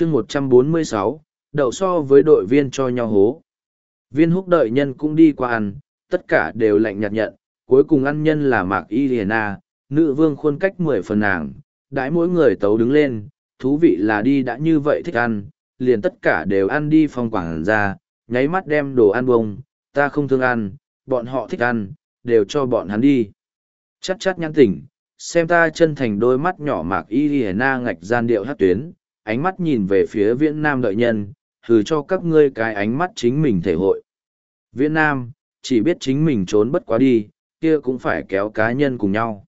chương một trăm bốn mươi sáu, đậu so với đội viên cho nhau hố. Viên húc đợi nhân cũng đi qua ăn, tất cả đều lạnh nhạt nhận, cuối cùng ăn nhân là mạc y hiền a nữ vương khuôn cách mười phần nàng, đãi mỗi người tấu đứng lên, thú vị là đi đã như vậy thích ăn, liền tất cả đều ăn đi phong quảng ra, nháy mắt đem đồ ăn bông, ta không thương ăn, bọn họ thích ăn, đều cho bọn hắn đi. Chắc chắc nhãn tỉnh, xem ta chân thành đôi mắt nhỏ mạc y hiền na ngạch gian điệu hát tuyến ánh mắt nhìn về phía viễn nam đợi nhân thử cho các ngươi cái ánh mắt chính mình thể hội. Viễn nam, chỉ biết chính mình trốn bất quá đi, kia cũng phải kéo cá nhân cùng nhau.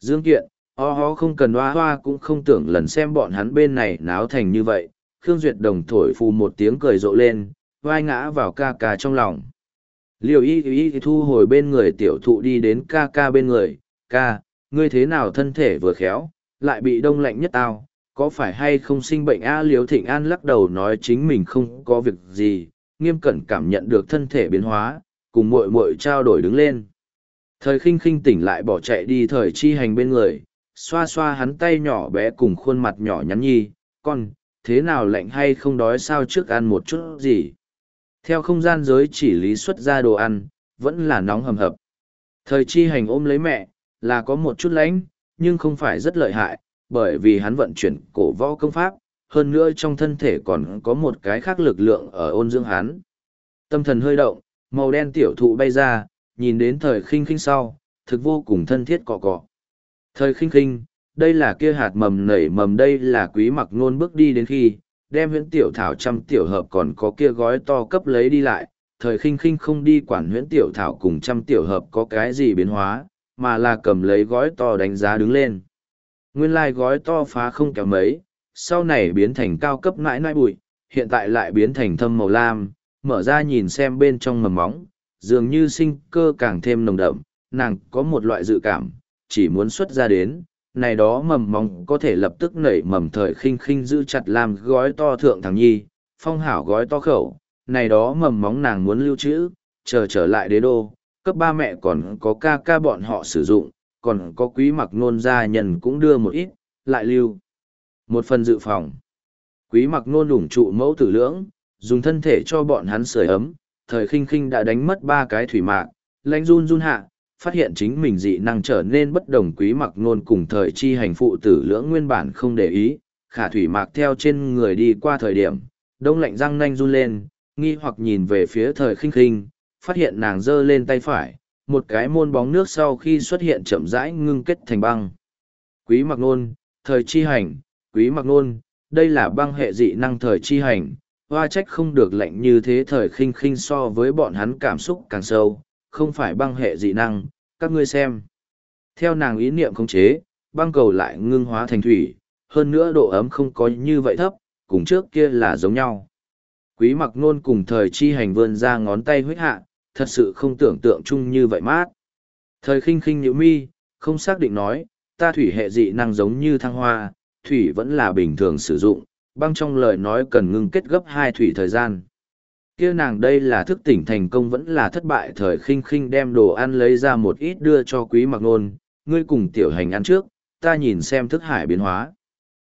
Dương kiện, o ho không cần hoa hoa cũng không tưởng lần xem bọn hắn bên này náo thành như vậy, khương duyệt đồng thổi phù một tiếng cười rộ lên, vai ngã vào ca ca trong lòng. Liều y y thu hồi bên người tiểu thụ đi đến ca ca bên người, ca, ngươi thế nào thân thể vừa khéo, lại bị đông lạnh nhất tao có phải hay không sinh bệnh a liếu thịnh an lắc đầu nói chính mình không có việc gì, nghiêm cẩn cảm nhận được thân thể biến hóa, cùng mội mội trao đổi đứng lên. Thời khinh khinh tỉnh lại bỏ chạy đi thời chi hành bên người, xoa xoa hắn tay nhỏ bé cùng khuôn mặt nhỏ nhắn nhi, con, thế nào lạnh hay không đói sao trước ăn một chút gì? Theo không gian giới chỉ lý xuất ra đồ ăn, vẫn là nóng hầm hập. Thời chi hành ôm lấy mẹ, là có một chút lãnh nhưng không phải rất lợi hại bởi vì hắn vận chuyển cổ võ công pháp hơn nữa trong thân thể còn có một cái khác lực lượng ở ôn dưỡng hắn. Tâm thần hơi động màu đen tiểu thụ bay ra nhìn đến thời khinh khinh sau thực vô cùng thân thiết cọ cọ. Thời khinh khinh đây là kia hạt mầm nảy mầm đây là quý mặc nôn bước đi đến khi đem huyễn tiểu thảo trăm tiểu hợp còn có kia gói to cấp lấy đi lại, thời khinh khinh không đi quản huyễn tiểu thảo cùng trăm tiểu hợp có cái gì biến hóa, mà là cầm lấy gói to đánh giá đứng lên. Nguyên lai like gói to phá không kéo mấy, sau này biến thành cao cấp nãi nãi bụi, hiện tại lại biến thành thâm màu lam, mở ra nhìn xem bên trong mầm móng, dường như sinh cơ càng thêm nồng đậm, nàng có một loại dự cảm, chỉ muốn xuất ra đến, này đó mầm móng có thể lập tức nảy mầm thời khinh khinh giữ chặt làm gói to thượng thằng nhi, phong hảo gói to khẩu, này đó mầm móng nàng muốn lưu trữ, chờ trở lại đế đô, cấp ba mẹ còn có ca ca bọn họ sử dụng, còn có quý mặc nôn gia nhân cũng đưa một ít, lại lưu. Một phần dự phòng. Quý mặc nôn đủng trụ mẫu tử lưỡng, dùng thân thể cho bọn hắn sưởi ấm, thời khinh khinh đã đánh mất ba cái thủy mạc, lãnh run run hạ, phát hiện chính mình dị năng trở nên bất đồng quý mặc nôn cùng thời chi hành phụ tử lưỡng nguyên bản không để ý, khả thủy mạc theo trên người đi qua thời điểm, đông lạnh răng nanh run lên, nghi hoặc nhìn về phía thời khinh khinh, phát hiện nàng giơ lên tay phải, một cái môn bóng nước sau khi xuất hiện chậm rãi ngưng kết thành băng. Quý mặc nôn, thời chi hành, quý mặc nôn, đây là băng hệ dị năng thời chi hành, hoa trách không được lạnh như thế thời khinh khinh so với bọn hắn cảm xúc càng sâu, không phải băng hệ dị năng, các ngươi xem. Theo nàng ý niệm khống chế, băng cầu lại ngưng hóa thành thủy, hơn nữa độ ấm không có như vậy thấp, cùng trước kia là giống nhau. Quý mặc nôn cùng thời chi hành vươn ra ngón tay huyết hạ, thật sự không tưởng tượng chung như vậy mát. Thời khinh khinh nhữ mi, không xác định nói, ta thủy hệ dị năng giống như thăng hoa, thủy vẫn là bình thường sử dụng, băng trong lời nói cần ngưng kết gấp hai thủy thời gian. Kia nàng đây là thức tỉnh thành công vẫn là thất bại thời khinh khinh đem đồ ăn lấy ra một ít đưa cho quý mặc nôn ngươi cùng tiểu hành ăn trước ta nhìn xem thức hải biến hóa.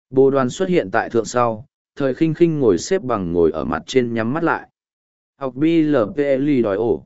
Bồ đoàn xuất hiện tại thượng sau thời khinh khinh ngồi xếp bằng ngồi ở mặt trên nhắm mắt lại. Học blpli đòi ổ.